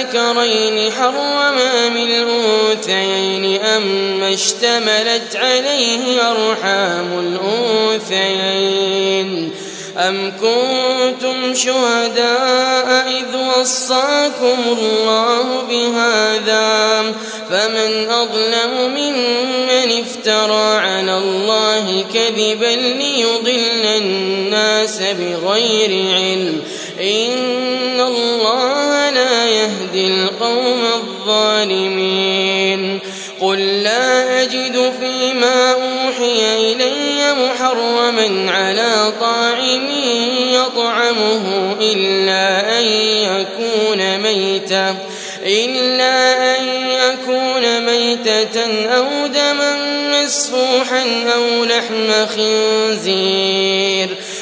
أذكرين حرم أم الأنثيين أم اشتملت عليه أرحام الأنثيين. أم كنتم شهداء إذ وصاكم الله بهذا؟ فمن أظلم ممن افترى على الله كذبا ليضل الناس بغير علم. إن الله يهدي القوم الظالمين. قل لا أجد فيما أوحي إلي محرما على طاعم يطعمه إلا أن يكون ميتا إلا أن يكون ميتة أو دما مسفوحا أو لحم خنزير.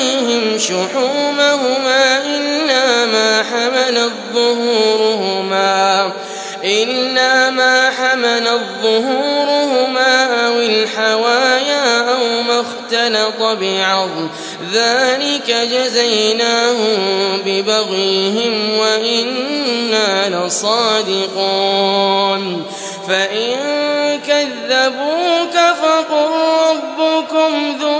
عليهم شحومهما إلا ما حملت ظهورهما إلا ما حملت ظهورهما أو الحوايا أو ما اختلط بعظم. ذلك جزيناهم ببغيهم وإنا لصادقون. فإن كذبوك فقل ربكم ذو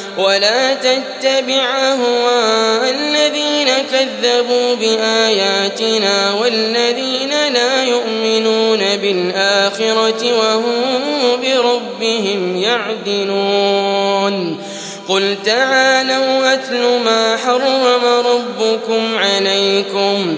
ولا تتبع أهواء الذين كذبوا بآياتنا والذين لا يؤمنون بالآخرة وهم بربهم يعدلون. قل تعالوا أتل ما حرم ربكم عليكم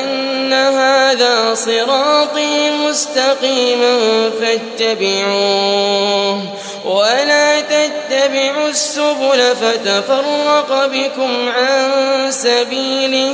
هذا صراطي مستقيما فاتبعوه. ولا تتبعوا السبل فتفرق بكم عن سبيله.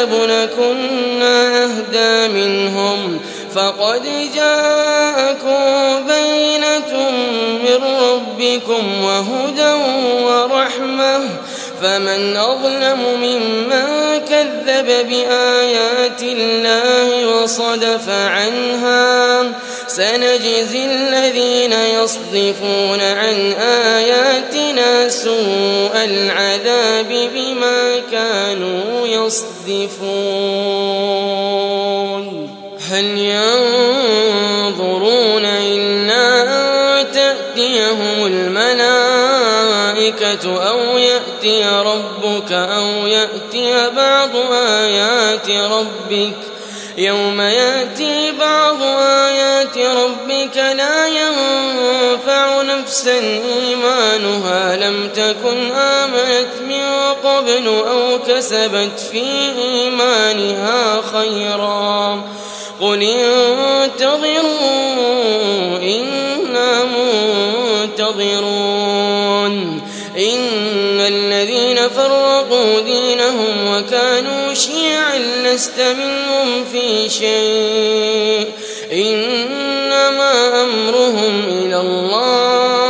الكتاب لكنا أهدى منهم فقد جاءكم بينة من ربكم وهدى ورحمة فمن أظلم ممن كذب بآيات الله وصدف عنها سنجزي الذين يصدفون عن آياتنا سوء العذاب بما كانوا يصدفون هل ينظرون إلا أن تأتيهم الملائكة أو يأتي ربك أو يأتي بعض آيات ربك؟ يوم يأتي بعض آيات ربك لا ينفع نفسا إيمانها لم تكن من قبل أو كسبت في إيمانها خيرا قل انتظروا إنا منتظرون إن الذين فرقوا دينهم وكانوا شيعا لست منهم في شيء إنما أمرهم إلى الله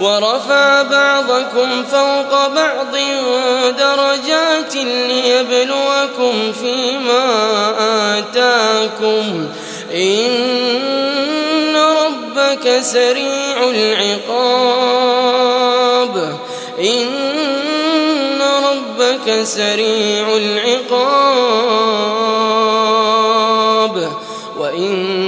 ورفع بعضكم فوق بعض درجات ليبلوكم فيما آتاكم. إن ربك سريع العقاب. إن ربك سريع العقاب. وإنه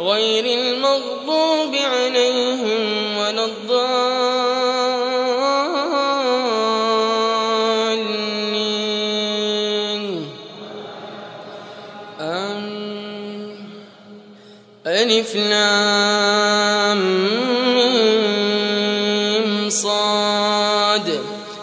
غير المغضوب عليهم ولا الضالين. ألف لام.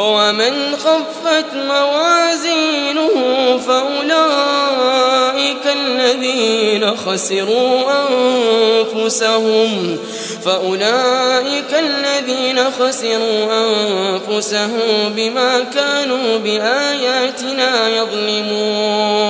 ومن خفت موازينه فأولئك الذين خسروا أنفسهم فأولئك الذين خسروا أنفسهم بما كانوا بآياتنا يظلمون.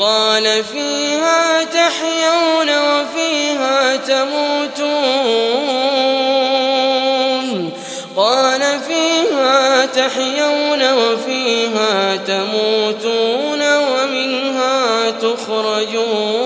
قال فيها تحيون وفيها تموتون. قال فيها تحيون وفيها تموتون ومنها تخرجون.